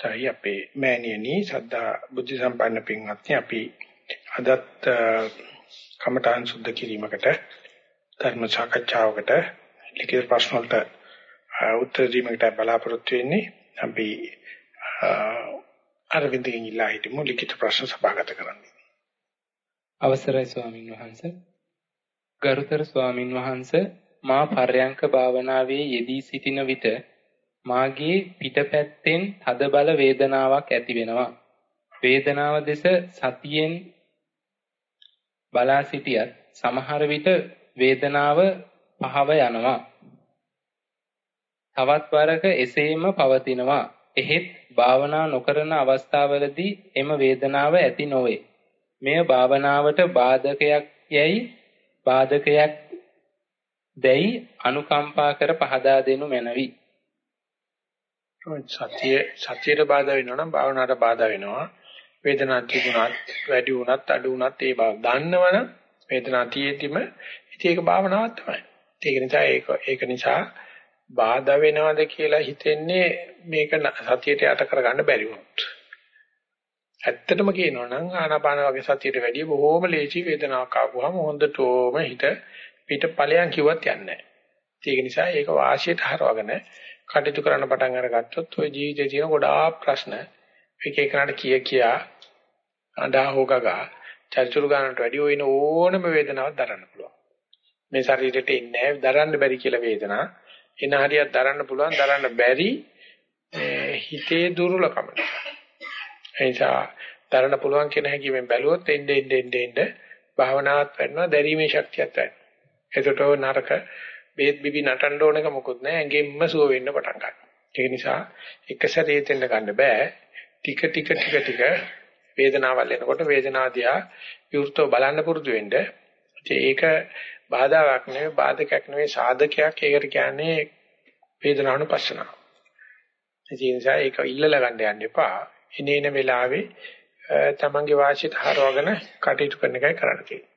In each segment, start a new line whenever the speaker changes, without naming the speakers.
තයි අපේ මෑණියනි සද්ධා බුද්ධ සම්පන්න පින්වත්නි අපි අදත් කමඨාන් සුද්ධ කිරීමකට ධර්ම සාකච්ඡාවකට ලිඛිත ප්‍රශ්න වලට උත්තර දීමකට බලාපොරොත්තු වෙන්නේ අපි අරවින්දගෙන් ඉල්ලා හිටමු ලිඛිත ප්‍රශ්න සභාගත කරන්න.
අවසරයි ස්වාමින් වහන්සේ. ගරුතර ස්වාමින් වහන්සේ මා පර්යංක භාවනාවේ යෙදී සිටින විට මාගේ පිටපැත්තෙන් තද බල වේදනාවක් ඇති වෙනවා. වේදනාව දෙස සතියෙන් බලා සිටියත් සමහර විට වේදනාව පහව යනවා. තවත් වරක එසේම පවතිනවා. එහෙත් භාවනා නොකරන අවස්ථාවලදී එම වේදනාව ඇති නොවේ. මෙය භාවනාවට බාධකයක් යැයි බාධකයක් දැයි අනුකම්පා කර පහදා දෙනු මැනවි.
සතිය සතියට බාධා වෙනවා නම් භාවනාවට බාධා වෙනවා. වේදනාවක් තිබුණත් වැඩි වුණත් අඩු වුණත් ඒ බව දන්නවනම් වේදනාව තියෙද්දිම ඉතින් ඒක භාවනාවක් තමයි. ඒක නිසා ඒක ඒක නිසා බාධා වෙනවද කියලා හිතෙන්නේ මේක සතියට යට කරගන්න බැරි වුණොත්. ඇත්තටම කියනවා නම් ආනාපාන වගේ සතියට වැඩිය බොහෝම ලේසි වේදනාවක් ආවම හොඳටම හිත පිට ඵලයන් කිව්වත් යන්නේ නැහැ. ඒක නිසා ඒක වාසියට හරවගෙන කටයුතු කරන්න පටන් අරගත්තොත් ওই ජීවිතේ තියෙන ගොඩාක් ප්‍රශ්න එක එකනට කිය කියා අඬා හොගගා චර්චුරු ගන්නට වැඩි වෙන ඕනම වේදනාවක් දරන්න පුළුවන්. මේ ශරීරෙට ඉන්නේ දරන්න බැරි කියලා වේදනා. එන හරියක් දරන්න පුළුවන් දරන්න බැරි හිතේ දුර්වලකම. ඒ නිසා දරන්න පුළුවන් කියන හැකියාවෙන් බැලුවොත් එන්නේ එන්නේ එන්නේ භාවනාවත් වෙනවා දැරීමේ ශක්තියත් වෙනවා. එතකොට නරක බේත් බිබි නටන්න ඕනක මොකුත් නැහැ. ඇඟෙම්ම සුව වෙන්න පටන් ගන්නවා. ඒ නිසා එක සැරේ තෙන්න ගන්න බෑ. ටික ටික ටික ටික වේදනාවල් එනකොට වේදනාව දිහා විවෘතව බලන්න පුරුදු වෙන්න. ඒක බාධාවක් නෙවෙයි බාධකයක් නෙවෙයි සාධකයක්. ඒකට කියන්නේ වේදනානුපස්සනාව. ඒ නිසා ඒක ඉල්ලලා ගන්න යන්න එපා. එනේන වෙලාවේ තමන්ගේ වාසියට හරවගෙන කටයුතු කරන එකයි කරන්න තියෙන්නේ.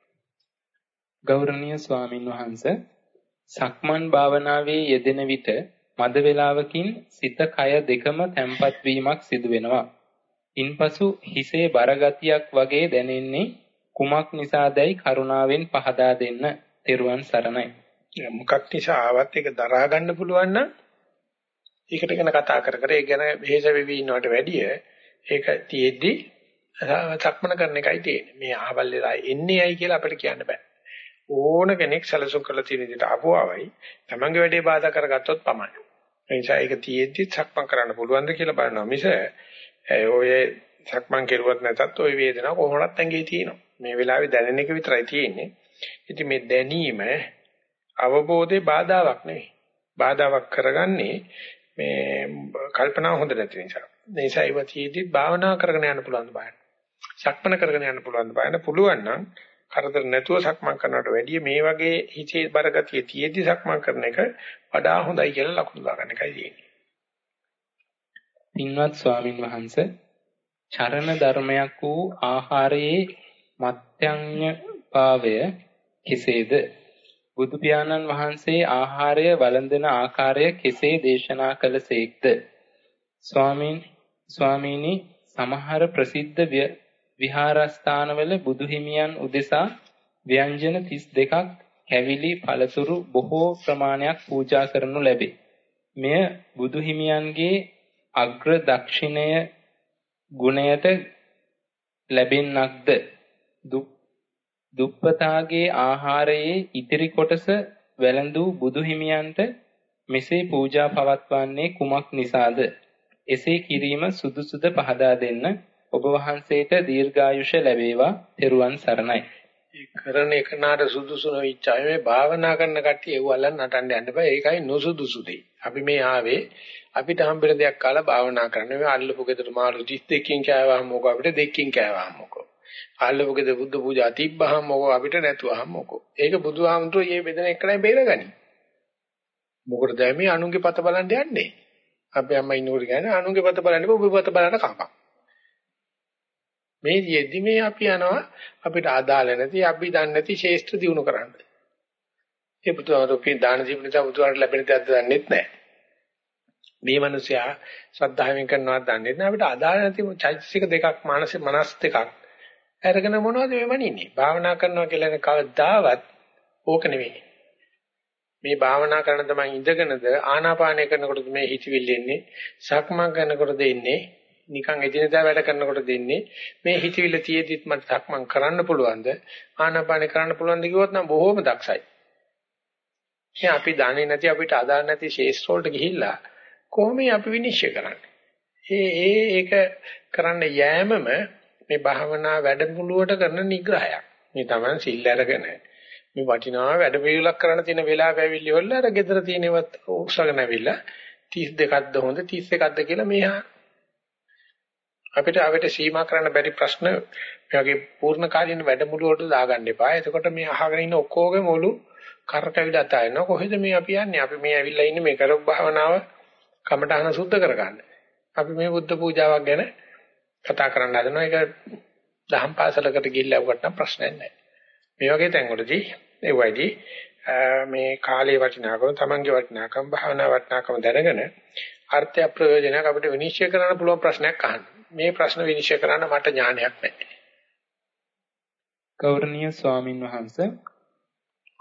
ගෞරවනීය ස්වාමින් වහන්සේ සක්මන් භාවනාවේ යෙදෙන විට මද වේලාවකින් සිත කය දෙකම තැම්පත් වීමක් සිදු වෙනවා. ඉන්පසු හිසේ බරගතියක් වගේ දැනෙන්නේ කුමක් නිසාදයි කරුණාවෙන් පහදා දෙන්න. තෙරුවන් සරණයි.
මොකක් නිසා ආවත් ඒක දරා ගන්න පුළුවන් නම් ඒකට ගැන කතා කර කර ඒ ගැන වෙහෙස වෙවි ඉන්නවට වැඩිය ඒක තියෙද්දි සක්මන කරන එකයි තියෙන්නේ. මේ ආවල් වෙලා එන්නේ ඇයි කියලා අපිට කියන්න බෑ. ඕන කෙනෙක් සැලසුම් කරලා තියෙන විදිහට ආපුවාවයි තමන්ගේ වැඩේ බාධා කරගත්තොත් පමණයි. ඒ නිසා ඒක තියෙද්දි සක්මන් කරන්න පුළුවන්ද කියලා බලනවා මිස ඔය සක්මන් කෙරුවත් නැතත් ওই වේදනාව කොහොමවත් ඇඟේ තියෙනවා. මේ වෙලාවේ දැනෙන එක විතරයි තියෙන්නේ. ඉතින් මේ දැනීම අවබෝධේ බාධාවක් නෙවෙයි. බාධාවක් කරගන්නේ මේ කල්පනාව හොඳ නැති නිසා. ඒ නිසා ඒව තියෙද්දි භාවනා කරගෙන යන්න පුළුවන් බලන්න. සක්මන කරගෙන යන්න පුළුවන් බලන්න. පුළුවන් නම් කරදර නැතුව සක්මන් කරනවට වැඩිය මේ වගේ හිතේ බරගතිය තියෙද්දි සක්මන් කරන එක වඩා හොඳයි කියලා ලකුණු දාගන්න එකයි තියෙන්නේ.
පින්වත් ස්වාමින් වහන්සේ චරණ ධර්මයක් වූ ආහාරයේ මත්‍යඤ්ඤ භාවය කෙසේද? බුදු පියාණන් වහන්සේ ආහාරය වළඳන ආකාරය කෙසේ දේශනා කළසේක්ද? ස්වාමීන් ස්වාමීනි සමහර ප්‍රසිද්ධ විහාරස්ථානවල බුදු හිමියන් උදෙසා ව්‍යංජන 32ක් කැවිලි පළතුරු බොහෝ ප්‍රමාණයක් පූජා කරනු ලැබේ. මෙය බුදු හිමියන්ගේ අග්‍ර දක්ෂිණය ගුණයට ලැබෙන්නක්ද දුප්පතාගේ ආහාරයේ ඉතිරි කොටස වැළඳූ බුදු හිමියන්ට මෙසේ පූජා පවත්වන්නේ කුමක් නිසාද එසේ කිරීම සුදුසුද පහදා දෙන්න ඔබ වහන්සේට දීර්ඝායුෂ ලැබේවා. තෙරුවන් සරණයි.
ඒ කරන එක නාට සුදුසු නොවිච්චාය මේ භාවනා කරන කට්ටිය ඒව අල්ලන්න නටන්න යන්න බෑ. ඒකයි නොසුදුසු දෙයි. අපි මේ ආවේ අපිට හම්බෙන දෙයක් කාලා භාවනා කරන්න. මේ අල්ලපු ගෙදර මාළු 32කින් කෑවහම මොකෝ අපිට දෙකකින් කෑවහම මොකෝ. අල්ලපු ගෙදර බුද්ධ පූජා තිබ්බහම මොකෝ අපිට නැතුවහම මොකෝ. ඒක බුදුහාමුදුරුවෝ මේ බෙදෙන එකලයි බේරගනි. මොකටද මේ අනුන්ගේ පත බලන්න යන්නේ? අපේ අම්මා ඉන්නකොට කියන්නේ අනුන්ගේ පත බලන්න ඔබ පත බලන්න කපක්. මේ යෙදි මේ අපි යනවා අපිට අදාළ නැති අපි දන්නේ නැති ශේෂ්ත්‍ර දිනු කරන්න. ඒ පුතුහාරෝපේ දාන ජීවිතය බුදුහාරට ලැබෙන දෙයක් දන්නෙත් නැහැ. මේ මිනිසයා ශ්‍රද්ධාවෙන් කරනවත් දන්නේ නැහැ. අපිට අදාළ නැති චෛතසික දෙකක් මානසික මනස් දෙකක් අරගෙන මොනවද මේ මනින්නේ? භාවනා කරනවා කියලා කවදාවත් ඕක නෙවෙයි මේ භාවනා කරන තමයි ඉඳගෙනද ආනාපානය කරනකොටද මේ හිතවිල්ල එන්නේ? සක්මන් කරනකොටද එන්නේ? නිකන් එදිනදා වැඩ කරනකොට දෙන්නේ මේ හිතවිල්ල තියේදිත් මට සක්මන් කරන්න පුළුවන්ද? ආනාපානය කරන්න පුළුවන්ද කිව්වොත් නම් බොහොම දක්ෂයි. ඒ අපි දන්නේ නැති අපිට අදාළ නැති ශේෂ්ඨ වලට ගිහිල්ලා කොහොමද අපි විනිශ්චය කරන්නේ? ඒ ඒ ඒක කරන්න යෑමම මේ භාවනා වැඩමුළුවට කරන නිග්‍රහයක්. මේ Taman සිල් අරගෙන මේ වටිනා වැඩ පිළිවෙලක් කරන්න තියෙන වෙලාව ඇවිල්ලි වල අර ගෙදර තියෙනවත් උස්සගෙන ඇවිල්ලා 32ක්ද හොඳ 31ක්ද කියලා මෙහා අපිට අපිට සීමා කරන්න බැරි ප්‍රශ්න මේ වගේ පූර්ණ කාලීන වැඩමුළු වලට දාගන්න එපා. එතකොට මේ අහගෙන ඉන්න ඔක්කොගේම ඔලු කරකැවිලා තයනවා. කොහෙද මේ අපි යන්නේ? අපි මේ ඇවිල්ලා ඉන්නේ මේ කරොක් භාවනාව කමටහන සුද්ධ කරගන්න. අපි මේ බුද්ධ පූජාවක් ගැන කතා කරන්න හදනවා. ඒක දහම් පාසලකට ගිහිල්ලා වුණත් නම් ප්‍රශ්නයක් නැහැ. මේ වගේ තැන්වලදී ඒ වයිදී මේ කාලයේ වටිනාකම තමන්ගේ වටිනාකම භාවනා වටිනාකම දැනගෙන අර්ථය ප්‍රයෝජනයක් අපිට විනිශ්චය කරන්න පුළුවන් ප්‍රශ්නයක් අහන්න. මේ ප්‍රශ්න විනිශ්චය කරන්න මට ඥානයක් නැහැ.
ගෞරවනීය ස්වාමින් වහන්සේ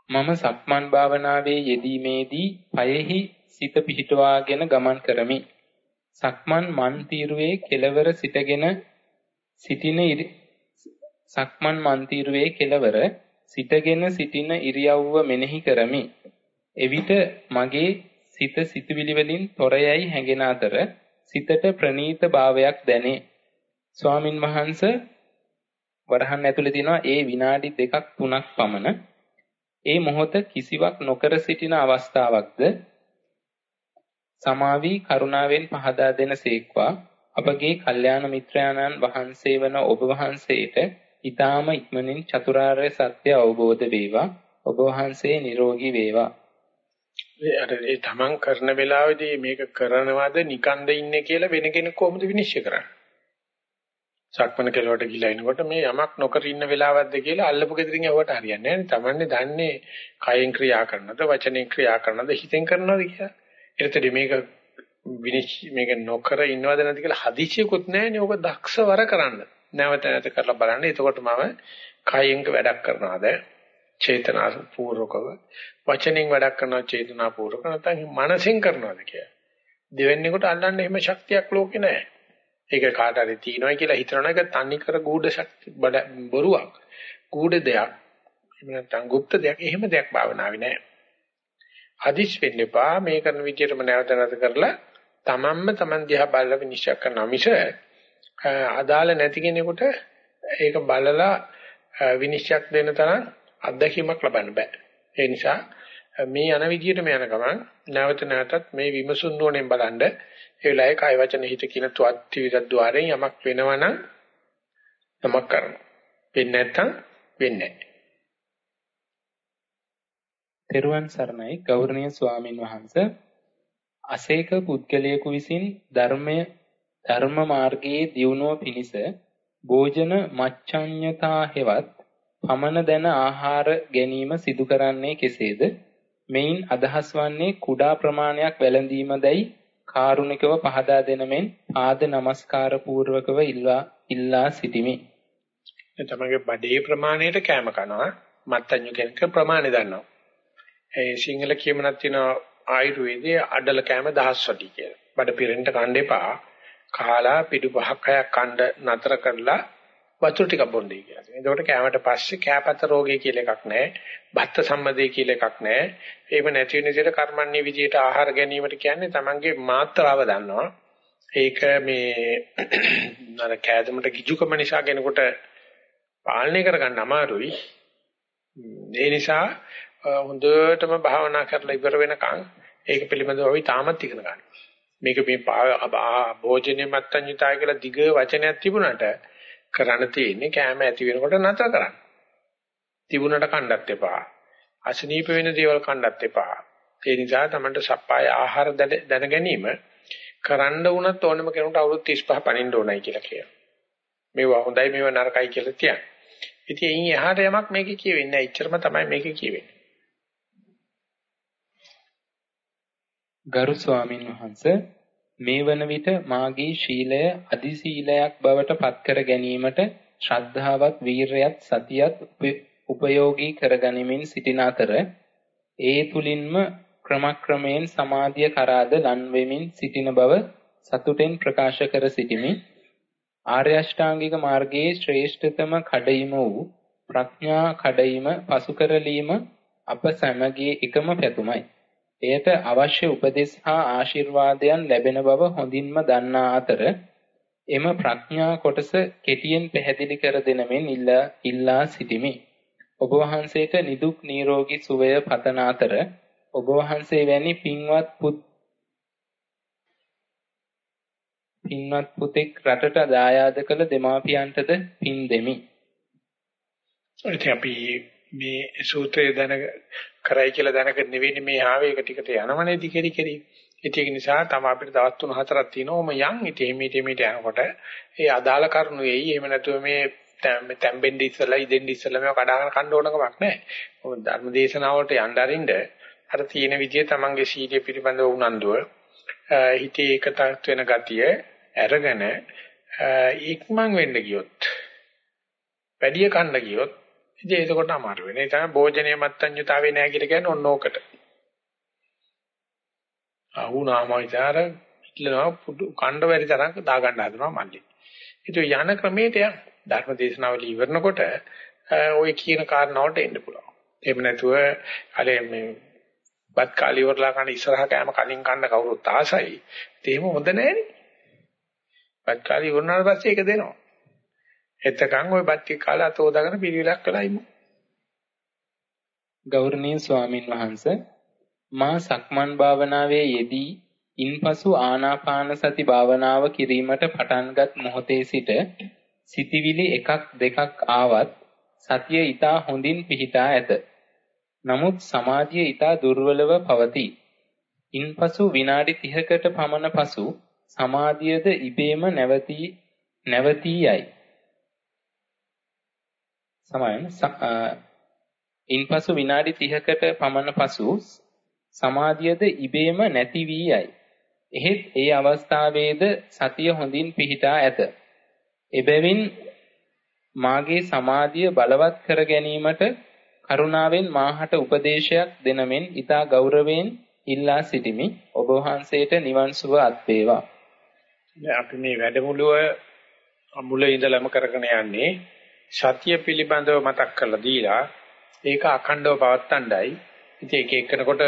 මම සක්මන් භාවනාවේ යෙදීමේදී පයෙහි සිත පිහිටුවාගෙන ගමන් කරමි. සක්මන් මන් තීරුවේ කෙලවර සිටගෙන සිටින සක්මන් මන් තීරුවේ කෙලවර සිටගෙන සිටින ඉරියව්ව මෙනෙහි කරමි. එවිට මගේ සිත සිතුවිලි වලින් තොරයයි හැඟෙන අතර සිතට ප්‍රනීත භාවයක් දැනේ. ස්වාමින් වහන්සේ වරහන් ඇතුලේ තියෙනවා ඒ විනාඩි දෙකක් තුනක් පමණ. ඒ මොහොත කිසිවක් නොකර සිටින අවස්ථාවක්ද? සමාවි කරුණාවෙන් පහදා දෙන සේක්වා. අපගේ කල්යාණ මිත්‍රයාණන් වහන්සේ වන ඔබ වහන්සේට ඊ타ම ඉක්මනින් චතුරාර්ය සත්‍ය අවබෝධ වේවා. ඔබ වහන්සේ නිරෝගී වේවා.
අර ඒ තමන් කරන වෙලාවේදී මේක කරනවද නිකන්ද ඉන්නේ කියලා වෙන කෙනෙක් කොහොමද විනිශ්චය කරන්නේ? සක්මන කෙලවට ගිලා එනකොට මේ යමක් නොකර ඉන්න වෙලාවක්ද කියලා අල්ලපු ගෙදරින් යවට හරියන්නේ නැහැ. තමන්නේ දන්නේ කයෙන් ක්‍රියා කරනවද වචනෙන් ක්‍රියා කරනවද හිතෙන් කරනවද කියලා. ඒකට මේක විනිශ්චය මේක නොකර ඉන්නවද නැද්ද කියලා හදිසියකුත් නැහැනේ. ඕක දක්ෂවර කරන්න. නැවත නැවත කරලා බලන්න. එතකොට මම කයෙන් වැඩක් කරනවද? චේතනා පූර්වකව වචනෙන් වැඩක් කරනවා චේතනා පූර්වක නැත්නම් මනසෙන් කරනවාද කියලා. දෙවෙන්නේකට අල්ලන්න එහෙම ශක්තියක් ලෝකේ නැහැ. ඒක කාට හරි තියෙනවා කියලා හිතනවා ඒක තනි කර ගුඪ ශක්ති බොරුවක්. ගුඪ දෙයක්. එහෙම නැත්නම් গুপ্ত දෙයක්. එහෙම දෙයක් භාවනාවේ නැහැ. හදිස් වෙන්න එපා මේ කරන විදිහටම නැවත නැවත කරලා තමන්ම තමන් දිහා බලලා විනිශ්චය කරනවා මිස අදාළ නැති කෙනෙකුට ඒක බලලා විනිශ්චයක් දෙන්න තරම් අත්දැකීමක් ලබන්න බෑ. ඒ නිසා මේ යන විදිහටම යන ගමන් නැවත නැවතත් මේ විමසුන් නොනෙන් බලන්න ඒ වෙලාවේ කාය වචන හිත කියන තුවත් විදද්්වාරයෙන් යමක් වෙනවනම් යමක් කරනවා. වෙන්නේ නැත්නම් වෙන්නේ නැහැ.
තෙරුවන් සරණයි ගෞරවනීය ස්වාමින් වහන්සේ අසේක පුද්ගලයෙකු විසින් ධර්මය ධර්ම මාර්ගයේ දියුණුව පිණිස භෝජන මච්ඡඤ්‍යතා හෙවත් පමන දැන ආහාර ගැනීම සිදු කරන්නේ කෙසේද? මෙයින් අදහස් වන්නේ කුඩා ප්‍රමාණයක් වැළඳීමදයි කාරුණිකව පහදා දෙන මෙන් ආද නමස්කාර පූර්වකව ඉල්ලා ඉල්ලා සිටිමි.
තමගේ බඩේ ප්‍රමාණයට කැම කනවා මත්ඤ්ඤු කෙනෙක් ප්‍රමාණය දන්නවා. ඒ සිංහල කියමනක් තියෙනවා ආයුර්වේදයේ අඩල කැම දහස්වටි කියලා. බඩ පිරෙන්න කන්න එපා. කාලා පිටු පහක් හයක් කන්න නතර කරලා වතුර ටිකක් බොන්නේ කියලා. එතකොට කෑමට පස්සේ කෑපත රෝගය කියලා එකක් නැහැ. බත්ත සම්මදේ කියලා එකක් නැහැ. ඒව නැති වෙන විදිහට කර්මන්නේ විදිහට ආහාර ගැනීමට කියන්නේ Tamange මාත්‍රාව දන්නවා. ඒක මේ අර කෑදමට කිජුකම නිසා කෙනෙකුට පාලනය කරගන්න අමාරුයි. ඒ නිසා හොඳටම භාවනා කරලා ඉවර වෙනකන් ඒක පිළිබඳව අපි තාමත් ඉගෙන ගන්න. මේක මේ භෝජනේ මත්තඤ්ඤිතාය කියලා දිග වචනයක් තිබුණාට කරන්න තියෙන්නේ කැම ඇති වෙනකොට නතර කරන්න. තිබුණට කණ්ඩත් එපා. අසනීප වෙන දේවල් කණ්ඩත් එපා. ඒ නිසා තමයි සප්පාය ආහාර දැන ගැනීම කරන්න වුණත් ඕනම කෙනෙකුට අවුරුදු 35 පණින්න ඕනයි කියලා කියනවා. මේවා හොඳයි මේවා නරකයි කියලා කියන්නේ. ඉතින් එයින් එහාට යමක් මේකේ කියවෙන්නේ නැහැ. ඉච්චරම තමයි මේකේ කියවෙන්නේ.
ගරු ස්වාමින් වහන්සේ මේ වන විට මාගේ ශීලය අදි සීලයක් බවට පත් කර ගැනීමට ශ්‍රද්ධාවත් වීරයත් සතියත් උපයෝගී කරගනිමින් සිටින අතර ඒ තුලින්ම ක්‍රමක්‍රමයෙන් සමාධිය කරාද ලන් වෙමින් සිටින බව සතුටෙන් ප්‍රකාශ කර සිටිමි. ආර්ය අෂ්ටාංගික මාර්ගයේ ශ්‍රේෂ්ඨතම කඩයිම වූ ප්‍රඥා කඩයිම පසු කරලීම අප සැමගේ එකම පැතුමයි. එයට අවශ්‍ය උපදෙස් හා ආශිර්වාදයන් ලැබෙන බව හොඳින්ම දන්නා අතර එම ප්‍රඥා කොටස කෙටියෙන් පැහැදිලි කර දෙනමින් ඉල්ලා සිටිමි. ඔබ වහන්සේට නිදුක් නිරෝගී සුවය පතන අතර ඔබ වහන්සේ වැනි පින්වත් පුත් පින්වත් පුතෙක් රටට දායාද කළ දෙමාපියන්ටද පින් දෙමි.
ඉතින් අපි මේ සූත්‍රය දැන කරයි කියලා දැනගෙන නෙවෙයි මේ ආවේ එක ටිකට යනවනේ දිකරි කෙරි. ඒක නිසා තම අපිට දවස් 3-4ක් තියෙනවම යන් ඉතින් මේට මේට යනකොට ඒ අදාළ කරුණු වෙයි. එහෙම නැතුව මේ තැම්බෙන්න ඉස්සලා ඉදෙන්න ඉස්සලා මේව කඩාගෙන කන්න ඕන කමක් නැහැ. මොකද ධර්ම දේශනාවලට යන්න අරින්න අර තියෙන විදිය තමන්ගේ සීලය පිළිබඳව උනන්දුව හිතේ එකතත් වෙන ගතිය අරගෙන ඉක්මන් වෙන්න ගියොත් වැඩි කන්න ගියොත් ඉතින් ඒකට අමාරු වෙන. ඒ තමයි භෝජනීය මත්ඤ්‍යතාවේ නැහැ කියලා කියන්නේ ඔන්න ඕකට. අහුණාම විතර ඉట్లනවා පුදු කණ්ඩ බැරි තරම් දා ගන්න හදනවා මල්ලේ. ඉතින් යන ක්‍රමයට යන ධර්ම දේශනාවල ඉවරනකොට ඔය කියන කාරණාවට එන්න පුළුවන්. එහෙම නැතුව අර මේ බත් කාලේ ඉවරලා කන ඉස්සරහ කෑම කලින් කන්න කවුරුත් ආසයි. ඒ තේම හොඳ නැහැනේ. බත් කාලේ ඉවරනාට පස්සේ ඒක දෙනවා. එතකන් ওই බත් ටික කාලා තෝදාගෙන පිළිවිලක් කළා ඉමු.
ගෞරවනීය ස්වාමින් වහන්සේ මා සක්මන් භාවනාවේ යෙදී ඉන්පසු ආනාපාන සති භාවනාව කිරීමට පටන්ගත් මොහොතේ සිට සිතිවිලි එකක් දෙකක් ආවත් සතිය ඊටා හොඳින් පිහිටා ඇත. නමුත් සමාධිය ඊටා දුර්වලව පවතී. ඉන්පසු විනාඩි 30කට පමණ පසු සමාධියද ඉබේම නැවතී නැවතී යයි. සමයන් ඉන්පසු විනාඩි 30කට පමණ පසු සමාධියද ඉබේම නැති වී යයි. එහෙත් ඒ අවස්ථාවේද සතිය හොඳින් පිහිටා ඇත. එබැවින් මාගේ සමාධිය බලවත් කර ගැනීමට කරුණාවෙන් මාහට උපදේශයක් දෙනමෙන් ඊතා ගෞරවයෙන් ඉල්ලා සිටිමි. ඔබ වහන්සේට නිවන් සුව අත් වේවා.
අපි මේ වැඩමුළුව මුල ඉඳලම කරගෙන යන්නේ සතිය පිළිබඳව මතක් කරලා දීලා ඒක අඛණ්ඩව පවත්තණ්ඩයි. ඉතින් ඒක එක්කනකොට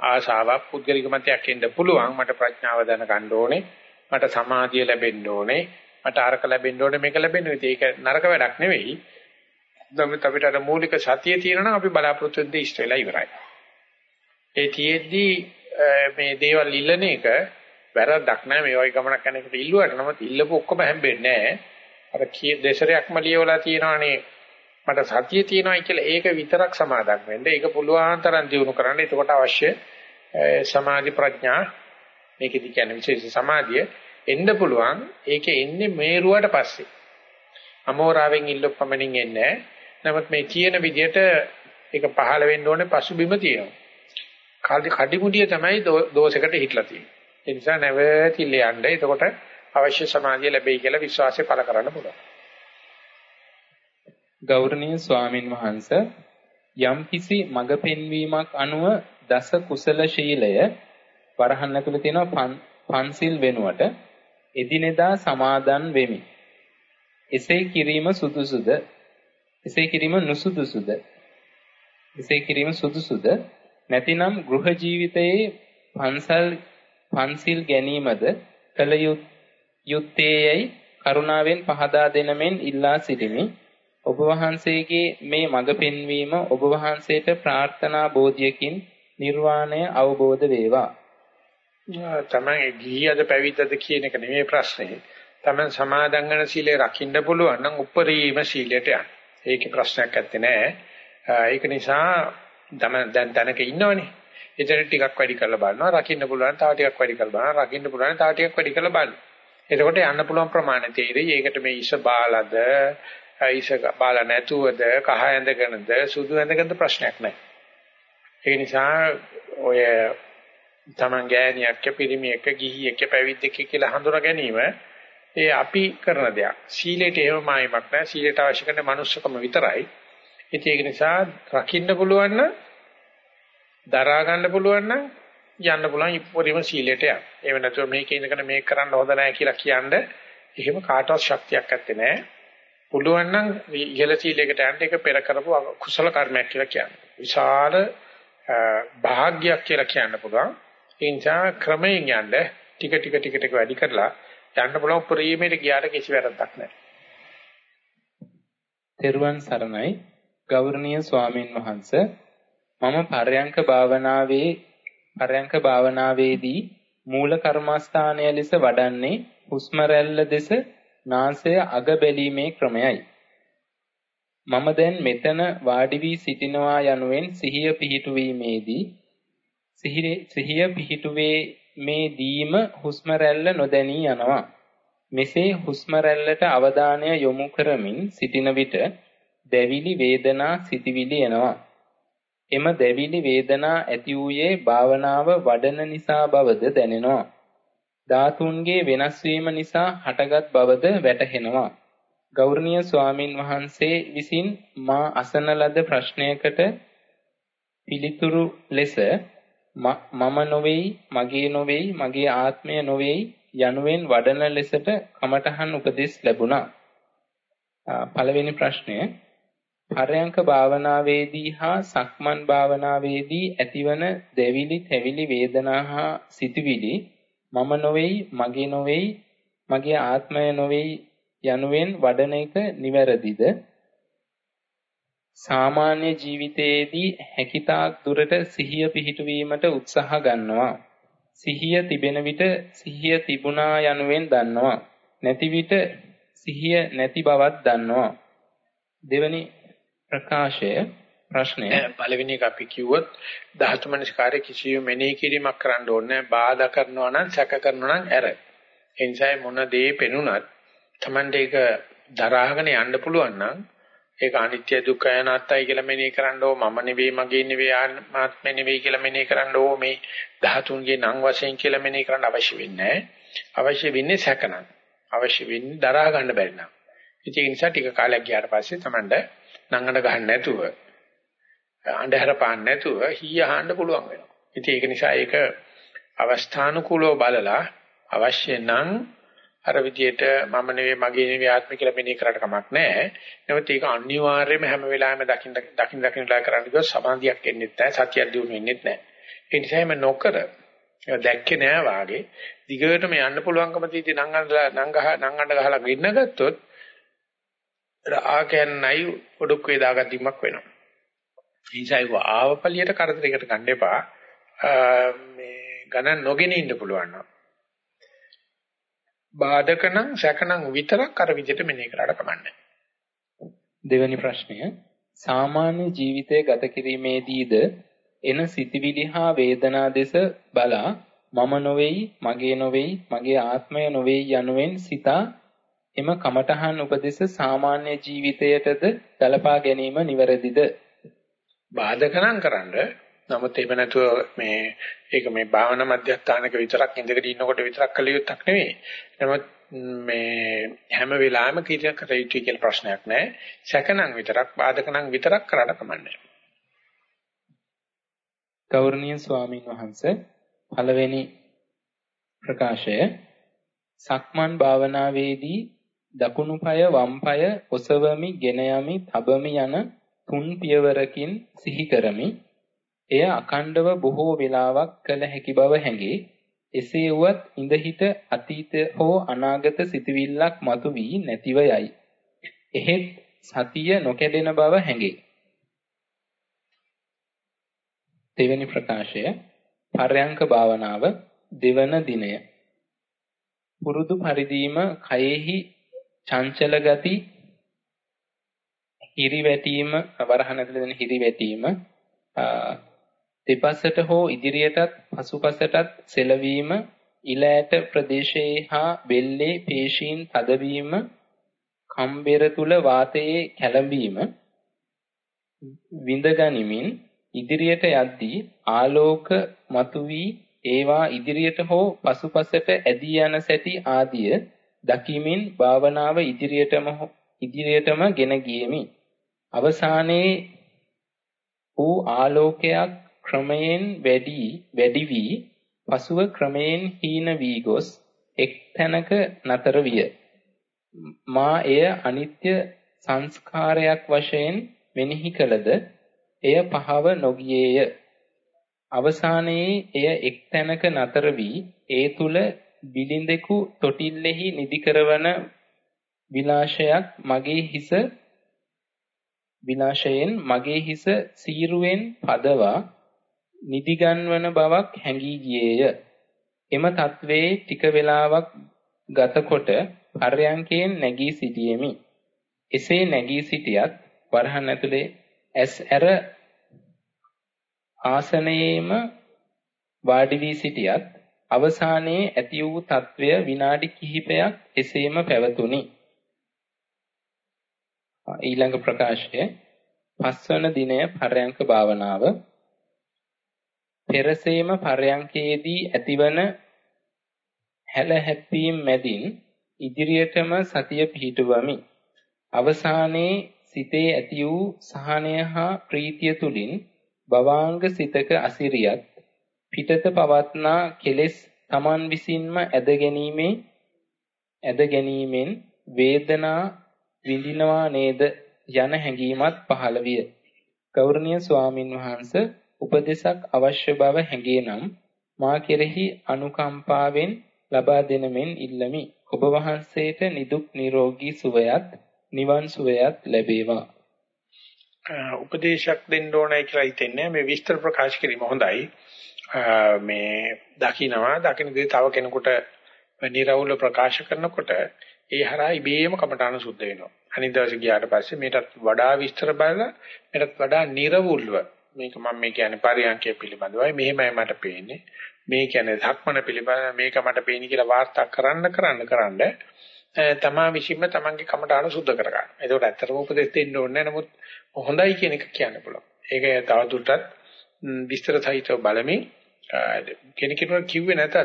ආශාවක් පුද්ගලික මතයක් එන්න පුළුවන්. මට ප්‍රඥාව දැනගන්න ඕනේ. මට සමාධිය ලැබෙන්න ඕනේ. මට අරක ලැබෙන්න ඕනේ මේක ලැබෙන්න ඕනේ. ඒක නරක වැඩක් නෙවෙයි. නමුත් අපිට අර මූලික සතිය තියෙනවා නම් අපි බලාපොරොත්තු වෙද්දී ඉෂ්ට වෙලා ඉවරයි. ඒ තියේදී මේ දේවල් ඉල්ලන එක වැරද්දක් නෑ මේ වගේ ගමනක් යන එකට ඉල්ලුවට නමුත් ඉල්ලපු ඔක්කොම හැම්බෙන්නේ නෑ. අර කී දෙසරයක්ම ලියවලා තියෙනවානේ මට සතිය තියෙනවායි කියලා ඒක විතරක් සමාදම් වෙන්න. ඒක පුළුවන් තරම් දියුණු කරන්න. එතකොට අවශ්‍ය සමාධි ප්‍රඥා මේකෙදි කියන්නේ විශේෂ සමාධිය එන්න පුළුවන්. ඒකේ එන්නේ මේරුවට පස්සේ. අමෝරාවෙන් ඉල්ලපමණින් එන්නේ නමුත් මේ කියන විදිහට ඒක පහළ වෙන්න ඕනේ පසුබිම තියෙනවා. කාදි කඩිමුඩිය තමයි දෝෂයකට හිටලා තියෙන්නේ. ඒ නිසා නැවතිල යන්න. එතකොට අවශ්‍ය සමාධිය ලැබෙයි කියලා විශ්වාසය පළ කරන්න පුළුවන්.
ගෞරවනීය ස්වාමින් වහන්සේ යම්කිසි මඟ පෙන්වීමක් අනුව දස කුසල ශීලය වරහන් ඇතුළේ තියෙනවා පන්සිල් වෙනුවට එදිනෙදා සමාදන් වෙමි. එසේ කිරීම සුදුසුද? එසේ කිරීම නුසුදුසුද? එසේ කිරීම සුදුසුද? නැතිනම් ගෘහ ජීවිතයේ පන්සල් පන්සිල් ගැනීමද කල යුත්තේයයි කරුණාවෙන් පහදා දෙනමෙන් ඉල්ලා සිටිමි. ඔබ වහන්සේගේ මේ මඟ පෙන්වීම ඔබ වහන්සේට ප්‍රාර්ථනා බෝධියකින් නිර්වාණය අවබෝධ වේවා.
තමයි ගිහියද පැවිද්දද කියන එක නෙමෙයි ප්‍රශ්නේ. තමයි සමාදන් වෙන සීලය රකින්න පුළුවන් නම් උපරිම සීලයට යන්න. ඒකේ ප්‍රශ්නයක් නැත්තේ නෑ. ඒක නිසා දැන් දැනක ඉන්නවනේ. එතන ටිකක් වැඩි කරලා බලනවා. රකින්න පුළුවන් තව ටිකක් වැඩි කරලා බලනවා. රකින්න පුළුවන් තව ටිකක් වැඩි කරලා බලනවා. එතකොට යන්න පුළුවන් ප්‍රමාණය තේරෙයි. ඒකට මේ ඉෂ බාලද, ඉෂ බාල නැතුවද, කහ ඇඳගෙනද, සුදු ඇඳගෙනද ප්‍රශ්නයක් නැහැ. ඒ නිසා ඔය Taman ගෑණියක් පිරිමියෙක් ගිහියෙක් පැවිද්දෙක් කියලා හඳුනා ගැනීම ඒ අපි කරන දෙයක්. සීලයට එහෙම මායිමක් නැහැ. සීලයට අවශ්‍ය කරන මනුස්සකම විතරයි. ඉතින් ඒක නිසා රකින්න පුළුවන් නම් දරා ගන්න පුළුවන් නම් යන්න පුළුවන් ඉපරිම සීලයට යන්න. එහෙම නැතුව මේක ඉඳගෙන මේක කරන්න හොඳ නැහැ කියලා කියන්නේ එහෙම කාටවත් ශක්තියක් නැත්තේ නෑ. පුළුවන් නම් ඉහළ සීලයකට යන්න ඒක පෙර කරපු කුසල කර්මයක් කියලා කියන්නේ. විශාල භාග්යක් කියලා කියන්න පුළුවන්. ඒ නිසා ක්‍රමයෙන් යන්න ටික ටික ටික ටික වැඩි කරලා යන්න පුළුවන් ප්‍රීමියට ගියාට කිසි වැරද්දක් නැහැ.
තෙරුවන් සරණයි ගෞරවනීය ස්වාමින් වහන්සේ මම පරයන්ක භාවනාවේ පරයන්ක භාවනාවේදී මූල කර්මස්ථානය ලෙස වඩන්නේ හුස්ම රැල්ල දෙස නාසය අග බැලීමේ ක්‍රමයයි. මම දැන් මෙතන වාඩි වී සිටිනවා යනුවෙන් සිහිය පිහිටුවීමේදී සිහිය පිහිටුවේ මේ දීම හුස්ම රැල්ල නොදැනී යනවා. මෙසේ හුස්ම රැල්ලට අවධානය යොමු කරමින් සිටින විට දැවිලි වේදනා සිටිවිලි එනවා. එම දැවිලි වේදනා ඇති වූයේ භාවනාව වඩන නිසා බවද දැනෙනවා. ධාතුන්ගේ වෙනස් වීම නිසා හටගත් බවද වැටහෙනවා. ගෞරවනීය ස්වාමින් වහන්සේ විසින් මා අසන ලද ප්‍රශ්නයකට පිළිතුරු ලෙස මම නොවේයි, මගේ නොවේයි, මගේ ආත්මය නොවේයි යනුවෙන් වඩන ලෙසට කමඨහන් උපදෙස් ලැබුණා. පළවෙනි ප්‍රශ්නය පරයන්ක භාවනාවේදී හා සක්මන් භාවනාවේදී ඇතිවන දෙවිලි තැවිලි වේදනා හා සිතුවිලි මම නොවේයි මගේ නොවේයි මගේ ආත්මය නොවේයි යනුවෙන් වඩන එක නිවැරදිද? සාමාන්‍ය ජීවිතයේදී හැකිතාක් දුරට සිහිය පිහිටුවීමට උත්සාහ ගන්නවා. සිහිය තිබෙන විට සිහිය තිබුණා යනුවෙන් දන්නවා. නැති විට සිහිය නැති බවක් දන්නවා. දෙවැනි ප්‍රකාශය ප්‍රශ්නය.
පළවෙනි එක අපි කිව්වොත් ධාතු මනස්කාරය කිසියම් මෙනෙහි කිරීමක් කරන්න ඕනේ නැහැ බාධා කරනවා නම් සැක කරනවා නම් ඇර. ඒ නිසා මොන දේ පෙනුනත් Tamande ඒක දරාගෙන යන්න පුළුවන් නම් ඒක අනිත්‍ය දුක්ඛ අනාත්තයි කියලා මෙනෙහි කරන්න ඕ. මම නෙවෙයි මගේ නෙවෙයි ආත්මය නෙවෙයි කියලා මෙනෙහි කරන්න ඕ. මේ ධාතුන්ගේ නම් වශයෙන් කියලා මෙනෙහි කරන්න අවශ්‍ය වෙන්නේ අවශ්‍ය වෙන්නේ සැකනම් අවශ්‍ය වෙන්නේ දරා ගන්න බැරි නම්. ඉතින් ඒ නිසා ටික කාලයක් ගියාට පස්සේ Tamande නංගන ගහන්න නැතුව අන්ධහර පාන්න නැතුව හීය අහන්න පුළුවන් වෙනවා. ඉතින් ඒක නිසා ඒක අවස්ථානුකූලව බලලා අවශ්‍ය නම් අර විදියට මම නෙවෙයි මගේ නෙවෙයි ආත්මය කියලා මෙනෙහි කරාට කමක් නැහැ. නමුත් ඒක අනිවාර්යයෙන්ම හැම වෙලාවෙම දකින්න දකින්න දකින්න ලා කරන්න ගියොත් සමාධියක් එන්නේ නැහැ, සතියක් දියුණු වෙන්නේ නැහැ. ඒ නිසා එම නොකර දැක්කේ නෑ වාගේ දිගටම යන්න පුළුවන්කම තියෙදි නංගන්න නංගහ නංගන්න ගහලා ගින්න ගත්තොත් ආකයන්යි ඔඩොක් වේදාගත්තීමක් වෙනවා. ඒ නිසා ඒක ආවපලියට කරදරයකට ගන්න එපා. මේ ගණන් නොගෙන ඉන්න පුළුවන් නම්. බාධක නම් සැකනම් විතරක් අර විදිහට මෙනෙහි කරලා කමන්නේ.
දෙවැනි ප්‍රශ්නය සාමාන්‍ය ජීවිතය ගත කිරීමේදීද එන සිතිවිලි හා වේදනා දෙස බලා මම නොවේයි මගේ නොවේයි මගේ ආත්මය නොවේයි යනුවෙන් සිතා එම කමඨහන් උපදෙස සාමාන්‍ය ජීවිතයටද ගලපා ගැනීම නිවැරදිද?
බාධක නම් කරන්න. නමුත් ඒක නැතුව මේ ඒක මේ භාවනා මධ්‍යස්ථානක විතරක් ඉඳගෙන ඉන්නකොට විතරක් කළ යුත්තක් නෙවෙයි. නමුත් මේ හැම වෙලාවෙම කීයක් කර යුතුයි කියලා ප්‍රශ්නයක් නැහැ. සැකනම් විතරක් බාධක නම් විතරක් කරලා කමන්නේ.
ගෞරවනීය ස්වාමින් වහන්සේ පළවෙනි ප්‍රකාශය සක්මන් භාවනාවේදී දකුණු පාය වම් පාය ඔසවමි ගෙන යමි තබමි යන තුන් පියවරකින් සිහි කරමි. එය අකණ්ඩව බොහෝ වේලාවක් කළ හැකි බව හැඟේ. එසේ වුවත් ඉඳහිට අතීත හෝ අනාගත සිතවිල්ලක් මතුවී නැතිව යයි. එහෙත් සතිය නොකැඩෙන බව හැඟේ. දෙවැනි ප්‍රකාශය පර්යංක භාවනාව දෙවන දිනය පුරුදු පරිදීම කයෙහි චංචල ගති හිරිවැටීම වරහන් ඇතුළේ දෙන හිරිවැටීම දෙපසට හෝ ඉදිරියටත් පසුපසටත් සෙලවීම ඉලෑට ප්‍රදේශයේ හා බෙල්ලේ පේශීන් තදවීම කම්බෙර තුල වාතයේ කැළඹීම විඳගනිමින් ඉදිරියට යද්දී ආලෝක මතුවී ඒවා ඉදිරියට හෝ පසුපසට ඇදී යන සැටි ආදිය දකිමින් භාවනාව ඉදිරියටම ඉදිරියටම ගෙන ගියෙමි. අවසානයේ වූ ආලෝකයක් ක්‍රමයෙන් වැඩි වැඩි වී පසුව ක්‍රමයෙන් හීන වී ගොස් එක් තැනක නතර විය. මා එය අනිත්‍ය සංස්කාරයක් වශයෙන් මෙනෙහි කළද එය පහව නොගියේය. අවසානයේ එය එක් තැනක නතර වී ඒ තුල බිලින්දෙකු තොටිල්ලෙහි නිදි කරවන විනාශයක් මගේ හිස විනාශයෙන් මගේ හිස සීරුවෙන් පදවා නිදිගන්වන බවක් හැඟී ගියේය. එම තත්වයේ ටික වේලාවක් ගතකොට පර්යංකයෙන් නැගී සිටියෙමි. එසේ නැගී සිටියත් වරහන් ඇතුලේ ඇස් ඇර ආසනයේම වාඩි වී සිටියත් අවසානයේ ඇති වූ తත්වය විනාඩි කිහිපයක් එසේම පැවතුණි. ඊළඟ ප්‍රකාශය පස්වන දිනය පරයන්ක භාවනාව පෙරසේම පරයන්කේදී ඇතිවන හැල හැප්පීම් මැදින් ඉදිරියටම සතිය පිහිටුවමි. අවසානයේ සිතේ ඇති වූ සහනය හා ප්‍රීතිය තුලින් භවාංග සිතක අසිරියත් පිටත පවත්නා කෙලෙස් Taman විසින්ම ඇද ගැනීමේ ඇද ගැනීමෙන් වේදනා විඳිනවා නේද යන හැඟීමත් පහළ විය. ගෞරවනීය ස්වාමින් වහන්සේ උපදේශක් අවශ්‍ය බව හැඟේනම් මා කෙරෙහි අනුකම්පාවෙන් ලබා දෙන මෙන් ඉල්ලමි. ඔබ වහන්සේට නිදුක් නිරෝගී සුවයත් නිවන් සුවයත් ලැබේවා.
උපදේශයක් දෙන්න ඕනයි කියලා හිතෙන්නේ මේ විස්තර ප්‍රකාශ කිරීම හොඳයි. මේ දකින්නවා දකින්න දේ තව කෙනෙකුට නිර්වුල ප්‍රකාශ කරනකොට ඒ හරහා ඉබේම කමඨාන සුද්ධ වෙනවා. අනිත් දවසේ ගියාට පස්සේ මේකටත් වඩා විස්තර බලලා මේකටත් වඩා නිර්වුල්ව මේක මම මේ කියන්නේ පරියන්කය පිළිබඳවයි මෙහෙමයි මට පේන්නේ. මේ කියන්නේ ධක්මන පිළිබඳව මේක මට පේන්නේ කියලා වාර්තා කරන්න කරන්න කරන්න තමා විසින්ම තමන්ගේ කමටහන සුද්ධ කරගන්න. ඒකට ඇත්තටම උපදෙස් දෙන්න ඕනේ නමුත් හොඳයි කියන එක කියන්න පුළුවන්. ඒක තවදුරටත් විස්තර සහිතව බලමින් කෙනෙකුට කිව්වේ නැතත්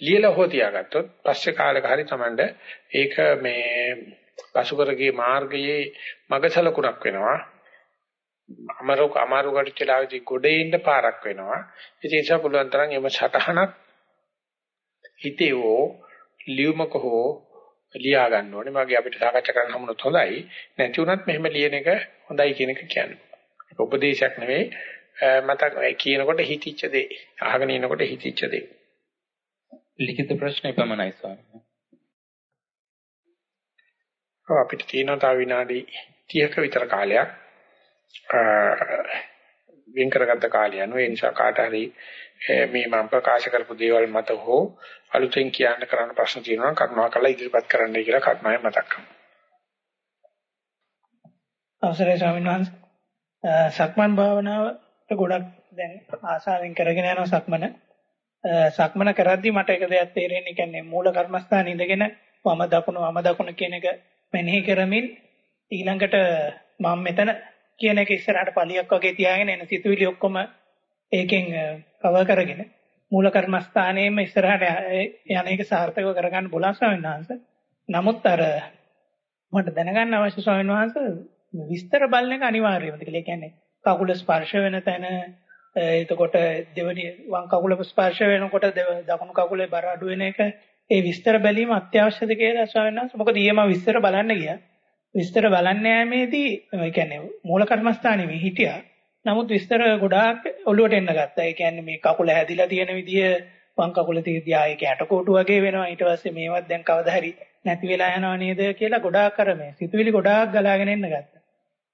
ලියලා හෝ තියාගත්තොත් පස්සේ කාලෙක හරි Tamande ඒක මේ පසුකරගේ මාර්ගයේ මගසලකුණක් වෙනවා. අමාරු අමාරු කටචලාවේදී ගොඩේ ඉන්න පාරක් වෙනවා. ඒ නිසා පුළුවන් තරම් එම සටහනක් හිතේ හෝ ලියුමක හෝ ලියා ගන්න ඕනේ. මගේ අපිට සාකච්ඡා කරන්න හමුනොත් හොඳයි. නැති වුණත් මෙහෙම ලියන එක හොඳයි කියන එක කියන්නේ. උපදේශයක් නෙවෙයි මතක කියනකොට හිතිච්ච දේ. අහගෙන ඉනකොට හිතිච්ච දේ.
ලිඛිත ප්‍රශ්න එපමණයි ස්වාමීනි.
අපිට තියෙනවා තව විනාඩි 30ක විතර කාලයක්. වෙන් කරගත්ත කාලය අනුව ඒ නිසා කාට හරි මේ මම ප්‍රකාශ කරපු දේවල් මත හෝ අලුතෙන් කියන්න කරන්න ප්‍රශ්න තියෙනවා කරුණාකරලා ඉදිරිපත් කරන්නයි කියලා කර්මය මතක් කරනවා.
අවසරයි ස්වාමීන් වහන්සේ. සක්මන් භාවනාව ගොඩක් දැන් ආසාවෙන් කරගෙන යනවා සක්මන. සක්මන කරද්දි මට එක දෙයක් තේරෙන්නේ කියන්නේ මූල කර්මස්ථානේ ඉඳගෙන වම දකුණු වම දකුණු කියන එක මෙනෙහි කරමින් ඊළඟට මම මෙතන කියන එක ඉස්සරහට පලියක් වගේ තියාගෙන එන සිතුවිලි ඔක්කොම ඒකෙන් කවර් කරගෙන මූල කර්මස්ථානයේම ඉස්සරහට යන එක සාර්ථකව කරගන්න බුලන් ස්වාමීන් වහන්සේ. නමුත් අර මට දැනගන්න අවශ්‍ය ස්වාමීන් වහන්සේ විස්තර බලන එක අනිවාර්යමද කියලා. ඒ කියන්නේ කකුල ස්පර්ශ වෙන තැන එතකොට දෙවනි වම් කකුල ස්පර්ශ වෙනකොට දකුණු කකුලේ බර අඩු වෙන එක ඒ විස්තර බැලීම අත්‍යවශ්‍යද කියලා ස්වාමීන් වහන්සේ මොකද ඊයේ මම විස්තර බලන්න ගියා. විස්තර බලන්න යෑමේදී ඒ කියන්නේ මූල කර්මස්ථානෙ හිටියා. නමුත් විස්තර ගොඩාක් ඔළුවට එන්න ගත්තා. ඒ කියන්නේ මේ කකුල හැදිලා තියෙන විදිය වම් කකුල තියදී ආයේ කැටකොටු වගේ වෙනවා. ඊට පස්සේ මේවත් දැන් කවදා හරි නැති වෙලා යනව නේද කියලා ගොඩාක් අර මේ සිතුවිලි ගොඩාක් ගලාගෙන එන්න ගත්තා.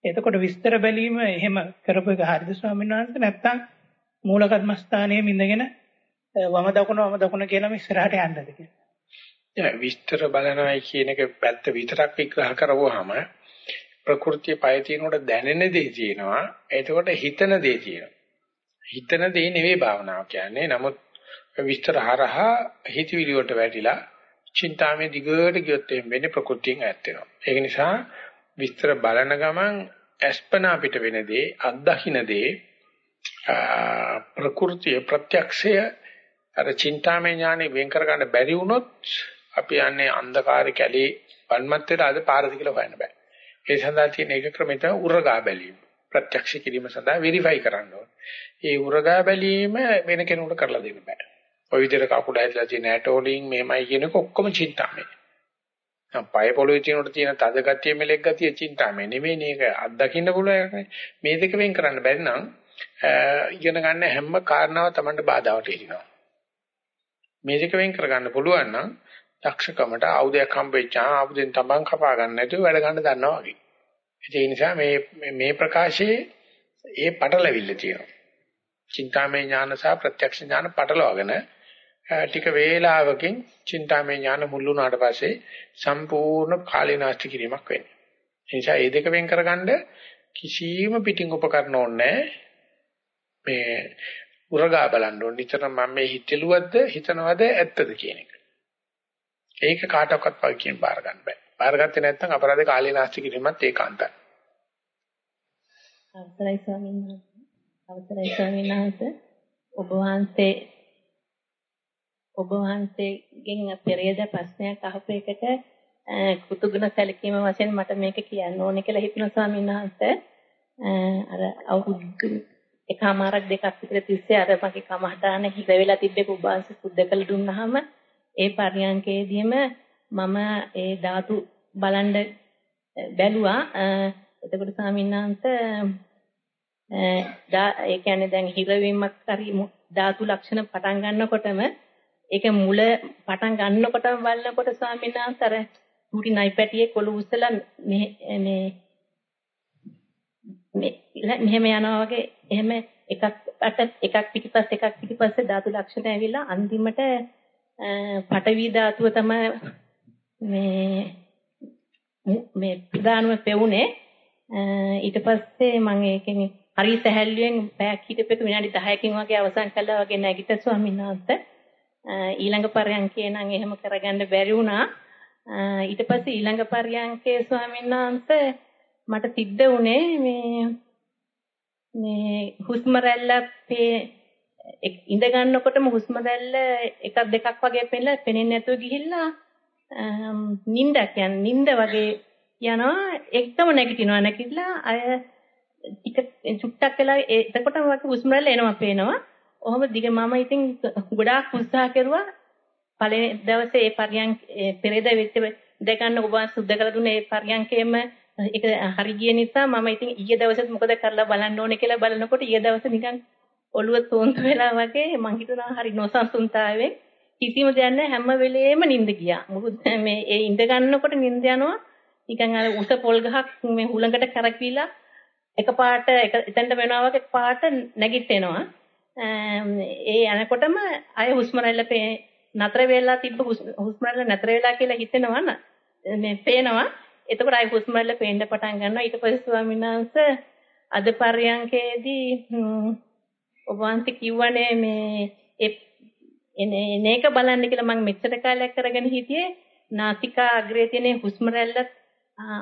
එතකොට විස්තර බැලීම එහෙම කරපු එක හරිද ස්වාමීන් වහන්සේ නැත්නම් මූල කර්මස්ථානයේ ඉඳගෙන වම දකුණ වම දකුණ කියලාම ඉස්සරහට යන්නද කියලා.
විස්තර බලනවායි කියන එක පැත්ත විතරක් විග්‍රහ කරවුවාම ප්‍රകൃතිය පය තිනකොට දැනෙන දේ තියෙනවා. එතකොට හිතන දේ තියෙනවා. හිතන දේ නෙවෙයි භාවනාව කියන්නේ. නමුත් විස්තර හරහා හිතවිලි වලට වැටිලා චින්තාමේ දිගට ගියොත් එම් වෙන්නේ ප්‍රകൃතියෙන් ඈත් වෙනවා. ඒක නිසා විස්තර බලන ගමන් අස්පනා පිට වෙන දේ, අත්දකින්න දේ ප්‍රകൃතිය ප්‍රත්‍යක්ෂය අර චින්තාමය ඥානෙ වෙන් කරගන්න බැරි වුණොත් අපි යන්නේ අන්ධකාර කැලේ වන්මත්තේට අද පාරද කියලා හොයන්න බෑ. ඒ සඳහා තියෙන එක ක්‍රමය තමයි උරගා බැලීම. ප්‍රත්‍යක්ෂ කිරීම සඳහා වෙරිෆයි කරන්න ඕනේ. ඒ උරගා බැලීම වෙන කෙනෙකුට කරලා දෙන්න බෑ. ඔය විදිහට කකුල හැදලා තියෙන ඇටෝලින් මෙහෙමයි කියනක ඔක්කොම චින්තාමය. පය පොළොවේ තියෙනකොට තියෙන තද ගතිය මෙලෙක් ගතිය චින්තාමය නෙමෙයි මේක අත්දකින්න පුළුවන් මේ දෙක වෙන් කරන්න බැරි නම් ඉගෙන ගන්න හැම කාරණාවක් Tamanට බාධාවට එනවා. මේ දෙක වෙන් කරගන්න පුළුවන් නම් දක්ෂකමට ආයුධයක් හම්බෙච්චා ආයුධෙන් තමන් කපා ගන්න නැතුව වැඩ ගන්න දන්නවා වගේ. ඒ නිසා මේ මේ ප්‍රකාශයේ ඒ පටලැවිල්ල තියෙනවා. චින්තාමය ඥාන සහ ප්‍රත්‍යක්ෂ ඥාන පටලවාගෙන ටික වේලාවකින් චින්තාමය ඥාන මුල් වුණාට පස්සේ සම්පූර්ණ කාලීනාස්ති කිරීමක් වෙන්නේ. ඒ නිසා මේ දෙක වෙන් කරගන්න කිසියම් පිටින් උපකරණ ඕනේ මේ උරගා බලන්න ඕනේ. නිතරම මම මේ හිතලුවද්ද හිතනවද ඇත්තද කියන එක. ඒක කාටවත් පරිකින් බාර ගන්න බෑ. බාරගත්තේ නැත්නම් අපරාධ කාලේ නාස්ති කිරීමත් ඒකාන්තයි.
අවසරයි ස්වාමීන් වහන්සේ. අවසරයි ස්වාමීන් වහන්සේ. ඔබ වහන්සේ ඔබ වහන්සේගෙන් පෙරේද ප්‍රශ්නයක් අහපු එකට කෘතුගුණ සැලකීම වශයෙන් මට මේක කියන්න ඕනේ කියලා හිතුණා ස්වාමීන් වහන්සේ. අර අවුරුදු එකමාරක් දෙකක් විතර තිස්සේ අර මගේ කමහටාන හිර වෙලා තිබ්බේ කුබාංශ සුද්ධ කළ දුන්නාම ඒ පරියන්කේදීම මම ඒ ධාතු බලන්න බැලුවා. එතකොට ස්වාමීන් වහන්සේ ඒ කියන්නේ දැන් හිරවීමක් හරි ධාතු ලක්ෂණ පටන් ගන්නකොටම ඒක මුල පටන් ගන්නකොටම බලනකොට ස්වාමීන් වහන්සේ අර කුටි නයිපැටියේ කොළු උස්සලා මේ මේ මෙහෙම යනවා වගේ එහෙම එකක් අට එකක් පිටිපස්ස එකක් පිටිපස්සේ ධාතු ලක්ෂණ ඇවිල්ලා අන්තිමට පටවි ධාතුව තමයි මේ මේ ප්‍රධානම පෙවුනේ. ඊට පස්සේ මම ඒකෙන් හරි සැහැල්ලුවෙන් පැයක් හිටපෙක විනාඩි 10කින් වගේ අවසන් කළා වගේ නැගිට ස්වාමීන් වහන්සේ. ඊළඟ පරයන්කේ නම් එහෙම කරගන්න බැරි වුණා. ඊට පස්සේ ඊළඟ පරයන්කේ ස්වාමීන් වහන්සේ මට සිද්ධ වුණේ මේ මේ හුස්ම රැල්ලක් ඉඳ ගන්නකොටම හුස්ම රැල්ල එකක් දෙකක් වගේ පෙන්නලා පෙනෙන්නේ නැතුව ගිහිල්ලා නිින්දක් යන නිින්ද වගේ යනවා. එක්කම නැගිටිනවා. නැගිටලා අය ටික චුට්ටක් වෙලා එතකොටම වගේ හුස්ම රැල්ල එනවා පේනවා. ඔහොම දිග මම ඉතින් ගොඩාක් උත්සාහ කරුවා පළවෙනි දවසේ ඒ පරියන් පෙරේද වෙච්ච දෙකන්න ඔබ සුද්ධ කරලා දුන්නේ ඒ පරියන්කේම ඒක හරි ගිය නිසා මම ඉතින් ඊයේ දවසෙත් මොකද කරලා බලන්න ඕනේ කියලා බලනකොට ඊයේ දවසේ නිකන් ඔළුව තෝන්තු වෙලා වගේ මං හිතුණා හරි නොසන්සුන්තාවයෙන් කිසිම දෙයක් නැහැ හැම වෙලේම නිින්ද ගියා. මොකද මේ ඒ ඉඳ ගන්නකොට නිින්ද යනවා නිකන් අර උස පොල් ගහක් මේ හුලඟට කරකිලා එකපාරට එතනට වෙනවා වගේ පාට නැගිටිනවා. ඒ යනකොටම අය හුස්ම රැල්ල නතර වෙලා තිබ්බ හුස්ම රැල්ල නතර වෙලා කියලා හිතෙනවා මේ පේනවා. එතකොට අය හුස්ම රැල්ල පේන්න පටන් ගන්නවා. ඊට පස්සේ ස්වාමීන් වහන්සේ අද පර්යංකේදී ඔබ වහන්සේ කිව්වනේ මේ එනේක බලන්න කියලා මම මෙච්චර කාලයක් කරගෙන හිටියේ නාසිකා අග්‍රයේ තියෙන හුස්ම රැල්ල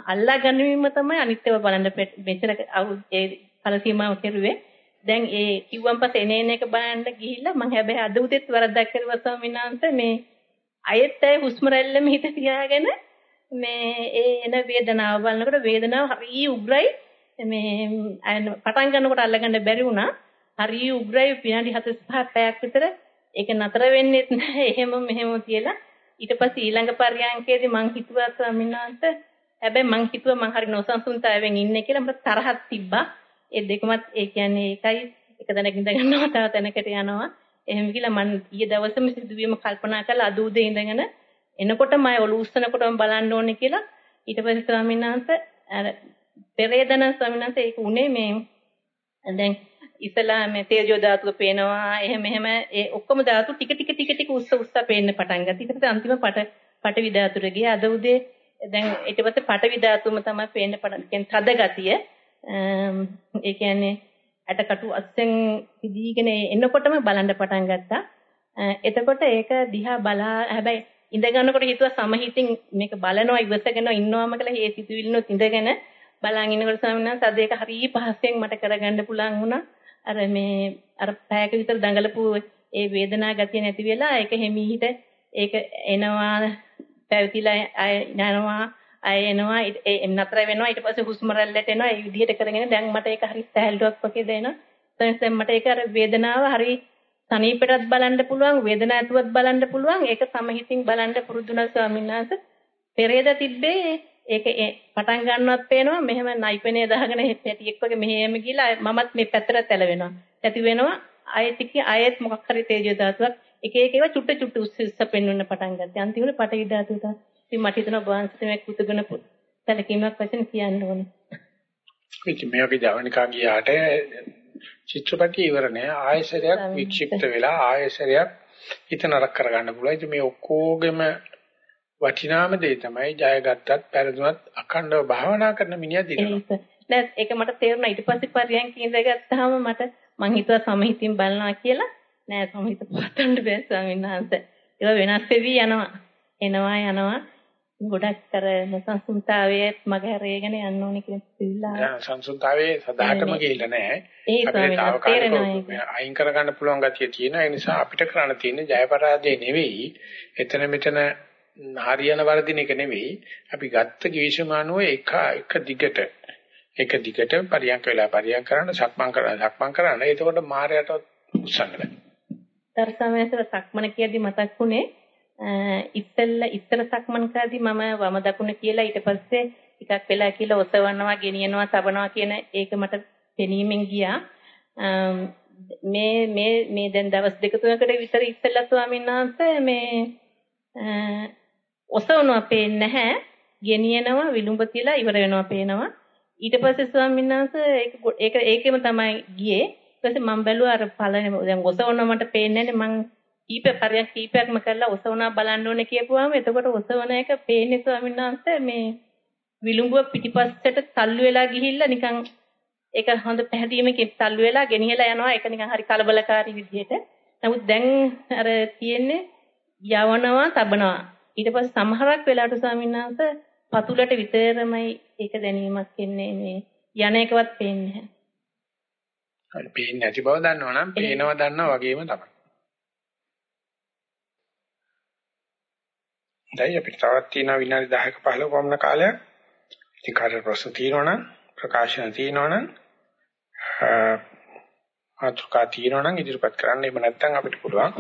අල්ලා ගැනීම තමයි අනිත්‍යව බලන්න මෙච්චර ඒ ඵල සීමාව කෙරුවේ. දැන් ඒ කිව්වන් පස්සේ එනේන එක බලන්න ගිහිල්ලා මම හැබැයි අද උදේත් වරද්දක් කරුවා ස්වාමීන් වහන්සේ. මේ අයෙත් ඒ හුස්ම රැල්ලෙම හිත තියාගෙන මේ ඒ එන වේදනාව බලනකොට වේදනාව හරි උග්‍රයි. මේ පටන් ගන්නකොට අල්ලගන්න බැරි වුණා. හරි උග්‍රයි විනාඩි 45 පැයක් විතර. ඒක නතර වෙන්නේ නැහැ. එහෙම මෙහෙම කියලා. ඊට පස්සේ ඊළඟ පර්යාංකයේදී මං හිතුවා ස්වාමීන් වහන්සේ හැබැයි මං හිතුවා මං හරි නොසන්සුන්තාවයෙන් ඉන්නේ කියලා. මට තරහක් තිබ්බා. ඒ දෙකමත් ඒ කියන්නේ ඒකයි එක තැනක ඉඳ ගන්නවා තව තැනකට යනවා එහෙම කියලා මං ඊයේ දවසේම සිදුවීම කල්පනා කරලා අද උදේ ඉඳගෙන එනකොටම අය ඔලු උස්සනකොටම බලන්න ඕනේ කියලා ඊට පස්සේ ස්වාමීන් වහන්සේ අර පෙරේදන ස්වාමීන් වහන්සේ ඒක උනේ මේ දැන් ඉතලා මේ තේජෝ ධාතුව පේනවා එහෙම එහෙම ඒ ඔක්කොම ධාතු ටික ටික ටික ටික උස්ස උස්ස පේන්න පටන් ගත්තා. ඊට පස්සේ අන්තිම පට පටවි ධාතුර ගියා. අද උදේ දැන් ඊට පස්සේ පටවි ධාතුවම තමයි පේන්න පටන් කියන්නේ තද ගතිය. ඒ කියන්නේ ඇටකටු අස්සෙන් පිදීගෙන එනකොටම බලන්න පටන් ගත්තා. එතකොට ඒක දිහා බලා හැබැයි ඉඳ ගන්නකොට හිතුවා සමහිතින් මේක බලනවා ඉවසගෙන ඉන්නවම කියලා ඒ සිතුවිල්ලනොත් ඉඳගෙන බලන් ඉන්නකොට ස්වාමීන් වහන්සේ අද ඒක හරිය පහසෙන් මට කරගන්න පුළුවන් වුණා. අර මේ අර පැයක විතර දඟලපු ඒ වේදනා ගතිය නැති වෙලා ඒක හිමීහිට ඒක එනවා පැවතිලා යනවා අය එනවා ඒ නතර වෙනවා ඊට පස්සේ හුස්ම රැල්ලට එනවා. ඒ විදිහට කරගෙන දැන් මට ඒක හරි සහැල්ලුවක් වගේ දැනෙනවා දැන් මට ඒක අර වේදනාව හරි සනීපෙටත් බලන්න පුළුවන් වේදනාව ඇතුවත් බලන්න පුළුවන්. ඒක සමහිතින් බලන්න පුරුදුනා ස්වාමීන් වහන්සේ. පෙරේද තිබ්බේ ඒක පටන් ගන්නවත් පේනවා. මෙහෙම නයිපනේ දාගෙන පැටියෙක් වගේ මෙහෙම ගිහලා මමත් මේ පැත්තට තැලවෙනවා ඇති වෙනවා ආයෙත් ආයෙත් මොකක් හරි තේජෝ ධාතුවක් එක එක ඒවා චුට්ට චුට්ට උස්ස උස්ස පෙන්වන්න පටන් ගත්තා. අන්තිමට පටවි ධාතුව ඉතින් මට හිතෙනවා වංශ මේ කුතුගන සැලකීමක් වශයෙන් කියන්න ඕනේ.
ඉතින් මේ වගේ ජවනිකා ගියාට චිත්‍රපටි ඉවර නෑ ආයසරයක් වික්ෂිප්ත වෙලා ආයසරයක් හිත නරක කරගන්න පුළුවන්. ඉතින් මේ ඔක්කොගෙම වටිනාම දේ තමයි ජයගත්තත් පෙරදුනත් අඛණ්ඩව භාවනා කරන මිනිහා දිනනවා.
නෑ ඒක මට තේරුණා ඊට පස්සේ පරියන්ක ඉඳගත්තාම මට මං හිතුවා සමහිතින් බලනවා කියලා. නෑ සමහිත පවත්වන්න බෑ ස්වාමීන් වහන්සේ. ඒක වෙනස් වෙවි යනවා. එනවා යනවා. ගොඩක් අර සංසුන්තාවයේත් මග හැරේගෙන යන්න ඕනේ කියන පිළිලා.
නෑ සංසුන්තාවයේ සදාටම ගිහිල්ලා නෑ. අපිට අයින් කරගන්න පුළුවන් ගතිය තියෙනවා. ඒ නිසා අපිට කරන්න තියෙන්නේ ජය පරාජය නෙවෙයි. එතන මෙතන හරියන වර්ධින එක නෙවෙයි. අපි ගත්ත ගිවිසුමානුව එක එක දිගට එක දිගට පරියන්ක වෙලා පරියන්ක කරන්න සක්මන් කරන්න සක්මන් කරන්න. එතකොට මායයට උස්සන්න බෑ.
දර්ශනයේසර සක්මන කියද්දි මතක් වුණේ ඉස්සෙල්ල ඉස්සර සක්මන් කරද්දි මම වම දකුණ කියලා ඊට පස්සේ ටිකක් වෙලා කියලා ඔසවනවා ගෙනියනවා තබනවා කියන ඒක මට පෙනීමෙන් ගියා. මේ මේ මේ දැන් දවස් දෙක තුනකට විතර ඉස්සෙල්ලා ස්වාමීන් වහන්සේ මේ ඔසවනවා පේන්නේ නැහැ. ගෙනියනවා විලුඹ තියලා ඉවර වෙනවා පේනවා. ඊට පස්සේ ස්වාමීන් වහන්සේ ඒක ඒකෙම තමයි ගියේ. ඊට පස්සේ මම බැලුවා අර පළවෙනි දැන් ඔසවනවා මට පේන්නේ නැහැ මං කීප පරයක් කීපයක්ම කරලා ඔසවනා බලන්න ඕනේ කියපුවාම එතකොට ඔසවන එක පේන්නේ ස්වාමීන් වහන්සේ මේ විලුඹුව පිටිපස්සට තල්ලු වෙලා ගිහිල්ලා නිකන් ඒක හොඳ පැහැදීමකින් තල්ලු වෙලා ගෙනියලා යනවා ඒක නිකන් හරි කලබලකාරී විදිහට. නමුත් දැන් අර තියෙන්නේ යවනවා තබනවා. ඊට පස්සේ සමහරක් වෙලාවට ස්වාමීන් වහන්සේ පතුලට විතරමයි ඒක දැනීමක් එන්නේ මේ යන එකවත් පේන්නේ නැහැ.
හරි පේන්නේ නැති බව දන්නවනම් පේනවා දන්නවා වගේම තමයි. දැන් අපිට තවත් තියෙනවා විනාඩි 10ක 15ක වමන කාලයක්. ඉතින් කාටද ප්‍රශ්න තියෙනවනම් ප්‍රකාශන තියෙනවනම් අතුකා තියෙනවනම් ඉදිරිපත් කරන්න. එහෙම නැත්නම් අපිට පුළුවන්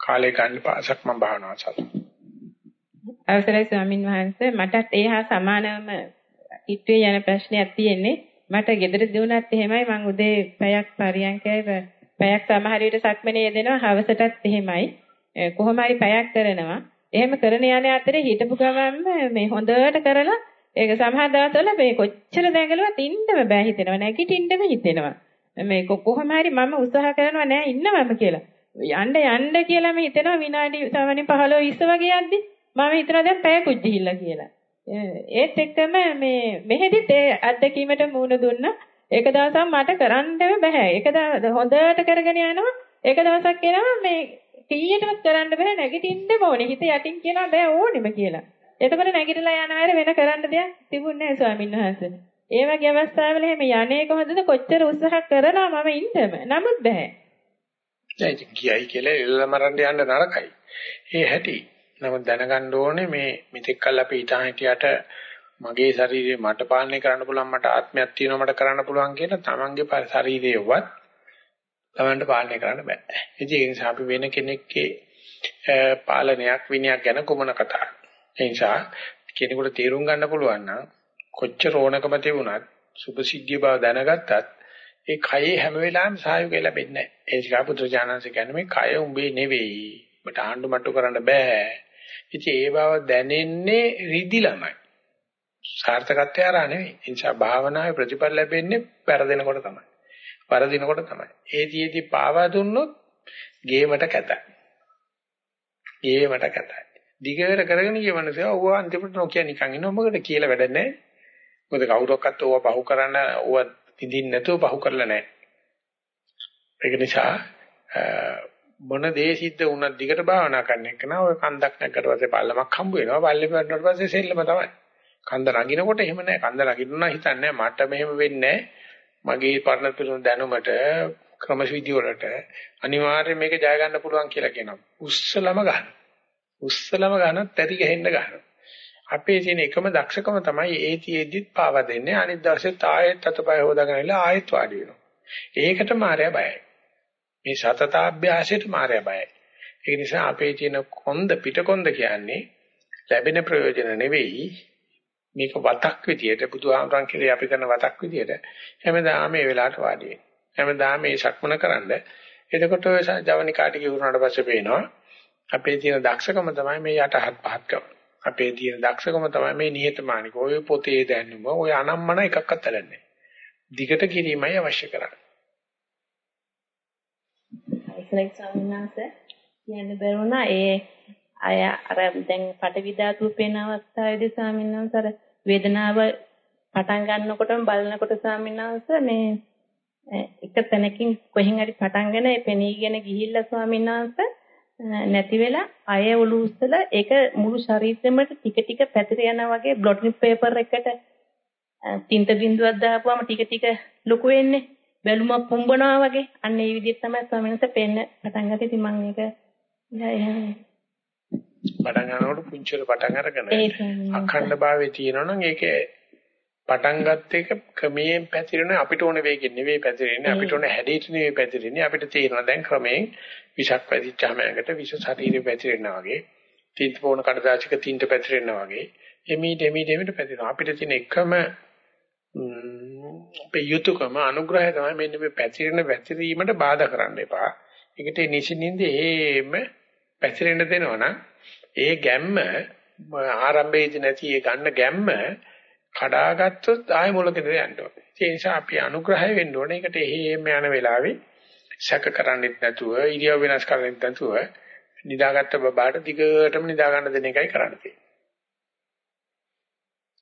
කාලේ ගන්න පාසක් මම භාවනාව සතුටු.
අවසරයි ස්වාමින් වහන්සේ මටත් ඒ හා සමානවම ඉත්වේ යන ප්‍රශ්නයක් තියෙන්නේ. මට ගෙදර දුණත් එහෙමයි මං උදේ පැයක් පරියන්කයි පැයක් සමහර විට සක්මනේ යෙදෙනවා හවසටත් එහෙමයි. කොහොම හරි පැයක් කරනවා. එහෙම කරන යන අතරේ හිටපු ගමන්ම මේ හොඳට කරලා ඒක සමහර දවස්වල මේ කොච්චර දැඟලුවත් ඉන්නම බෑ හිතෙනවා. නැගිටින්නම හිතෙනවා. මේ කොහොම හරි මම උත්සාහ කරනවා නෑ ඉන්නවම කියලා. යන්න යන්න කියලාම හිතෙනවා විනාඩි සාමාන්‍ය 15 20 වගේ යද්දි මම හිතනවා දැන් පැයකුත් ගිහිල්ලා කියලා. ඒත් එක්කම මේ මෙහෙදිත් ඒ අත්දැකීමට මූණ දුන්නා. ඒක දවසක් මට කරන්නම බෑ. ඒක හොඳට කරගෙන යනවා. ඒක දවසක් එනවා මේ කීයටවත් කරන්න බෑ නැගිටින්න ඕනේ. හිත යටින් කියනවා බෑ ඕනෙම කියලා. එතකොට නැගිටලා යන අය වෙන කරන්න දෙයක් තිබුණේ නැහැ ස්වාමීන් වහන්සේ. ඒ වගේ අවස්ථාවල එහෙම යන්නේ කොහොමද කොච්චර උත්සාහ කරනවා මම ඉන්නම. නමුත් බෑ.
දැන් කියයි කියලා එල්ල මරන්න යන්න නරකයි. ඒ හැටි. නමුත් දැනගන්න ඕනේ මේ මෙතෙක් කල් අපි හිතා හිටියට මගේ ශරීරය මට පාලනය කරන්න පුළුවන් මට ආත්මයක් තියෙනවා මට කරන්න පුළුවන් කියලා තමන්ගේ ශරීරයවත් තමන්ට පාලනය කරන්න බෑ. ඉතින් ඒ නිසා අපි වෙන කෙනෙක්ගේ පාලනයක් විනයක් ගැන කොමන කතාවක්. ඒ නිසා කෙනෙකුට තේරුම් ගන්න පුළුවන් නම් කොච්චර ඕනකම තිබුණත් සුභසිද්ධිය බව දැනගත්තත් ඒ කයේ හැම වෙලාවෙම සහයෝගය ලැබෙන්නේ නැහැ. ඒ නිසා පුත්‍රජානන්සේ කියන්නේ මේ කය උඹේ නෙවෙයි. ඔබට ආණ්ඩු මට්ටු කරන්න බෑ. ඉතින් ඒ බව දැනෙන්නේ රිදි ළමයි. සාර්ථකත්වය ආරා නෙවෙයි. ඒ නිසා භාවනාවේ ප්‍රතිඵල ලැබෙන්නේ පෙරදෙනකොට තමයි. වරදිනකොට තමයි. ඒ දියේදී පාවා දුන්නොත් ගේමට කැතයි. ගේමට කැතයි. දිගට කරගෙන ගිය මනසේ ඔව් අන්තිමට නොකිය නිකන් ඉන්නවා මොකද කියලා වැඩ නැහැ. මොකද කවුරක්වත් ඕවා පහු කරන්න ඕවා ඉදින් නැතුව පහු කරලා නැහැ. ඒක නිසා මොන දේ සිද්ධ වුණත් දිගට භාවනා කරන එක නා ඔය කන්දක් නැගකට පස්සේ පල්ලමක් හම්බ වෙනවා. පල්ලෙ වැටුණාට පස්සේ සෙල්ලම තමයි. කන්ද නගිනකොට එහෙම නැහැ. කන්ද නගින්නා හිතන්නේ මට මෙහෙම වෙන්නේ නැහැ. මගේ පරණ පිරුණු දැනුමට ක්‍රමවිධි වලට අනිවාර්යයෙන් මේක ජය ගන්න පුළුවන් කියලා කියනවා. උස්සලම ගන්න. උස්සලම ගන්නත් ඇති ගහෙන්න ගන්නවා. අපේ තියෙන එකම දක්ෂකම තමයි ඒතිෙද්දිත් පාව දෙන්නේ. අනිත් දවසෙත් ආයෙත් අතපය හොදාගෙන ඉලා ආයෙත් වාඩි වෙනවා. ඒකට මායя බයයි. මේ සතතාභ්‍යාසයට මායя බයයි. ඒ නිසා අපේ තියෙන කොන්ද පිටකොන්ද කියන්නේ ලැබෙන ප්‍රයෝජන නෙවෙයි මේක වතක් විදියට බුදුහාමරන් කියලා අපි කරන වතක් විදියට හැමදාම මේ වෙලාවට වාඩි වෙනවා. හැමදාම මේ සක්මන කරන්න. එතකොට ඔය ජවනිකාට කිවුනාට පස්සේ පේනවා අපේ තියෙන දක්ෂකම තමයි මේ යටහත් පහත්කම. අපේ තියෙන දක්ෂකම තමයි මේ නිහතමානික. ඔය පොතේ දැනුම ඔය අනම්මන එකක්වත් ඇලන්නේ. දිගට කිරීමයි අවශ්‍ය කරන්නේ.
ඉස්ලාම් ස්වාමීන් කියන්න බැරුණා ඒ අය අර දැන් පටවි ධාතුව පේන අවස්ථාවේදී ස්වාමීන් වහන්සේ අර වේදනාව පටන් ගන්නකොටම බලනකොට ස්වාමීන් වහන්සේ මේ එක තැනකින් කොහෙන් හරි පටන්ගෙන පෙනීගෙන ගිහිල්ලා ස්වාමීන් වහන්සේ නැති වෙලා අය ඔලු උස්සලා ඒක මුළු ශරීරෙම ටික ටික පැතිර යනවා වගේ බ්ලොටින් පේපර් එකට තින්ත බිඳුවක් දාපුවම ටික ටික ලොකු වෙන්නේ. බැලුමක් පොම්බනවා වගේ. අන්න ඒ විදිහට තමයි ස්වාමීන් වහන්සේ පෙන්න පටන් ගත්තේ. ඉතින් මම ඒක
පටන් ගන්නකොට පුංචිල පටන් අරගෙන අඛණ්ඩ භාවයේ තියෙනවනම් ඒකේ පටන් ගත්ත එක ක්‍රමයෙන් පැතිරෙන අපිට ඕන වේගෙන් නෙවෙයි පැතිරෙන්නේ. අපිට ඕන හැඩයට නෙවෙයි පැතිරෙන්නේ. අපිට තේරෙනවා දැන් ක්‍රමයෙන් විෂක් පැතිච්චාම යකට විෂ ශරීරෙ පැතිරෙනවා වගේ තීන්ත පොණ කඩදාසික තීන්ත පැතිරෙනවා වගේ එමි දෙමි දෙමිට පැතිරෙනවා. අපිට තියෙන එකම අපේ යුතුයකම අනුග්‍රහය තමයි මෙන්න මේ පැතිරෙන පැතිරීමට බාධා කරන්න එපා. ඒකට නිසින්ින්ද එහෙම පැතිරෙන්න දෙනවනම් ඒ ගැම්ම ආරම්භයේදී නැති ඒ ගන්න ගැම්ම කඩාගත්තොත් ආයෙ මුලකද යන්න ඕනේ. ඒ නිසා අපි අනුග්‍රහය වෙන්න ඕනේ. ඒකට එහෙම යන වෙලාවේ සැක කරන්නෙත් නැතුව ඉරියව් වෙනස් කරන්නෙත් නැතුව නිදාගත්ත බබාට දිගටම නිදා ගන්න දෙන එකයි කරන්න තියෙන්නේ.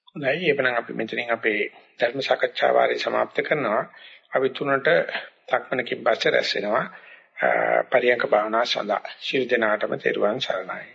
හොඳයි එපනම් අපි මෙතනින් අපේ ධර්ම සාකච්ඡා වාරය સમાપ્ત කරනවා. අපි තුනට තක්මනකින් පස්සේ රැස් වෙනවා. පරියංක භාවනා සඳහා ශිරු දිනාටම තෙරුවන් සරණයි.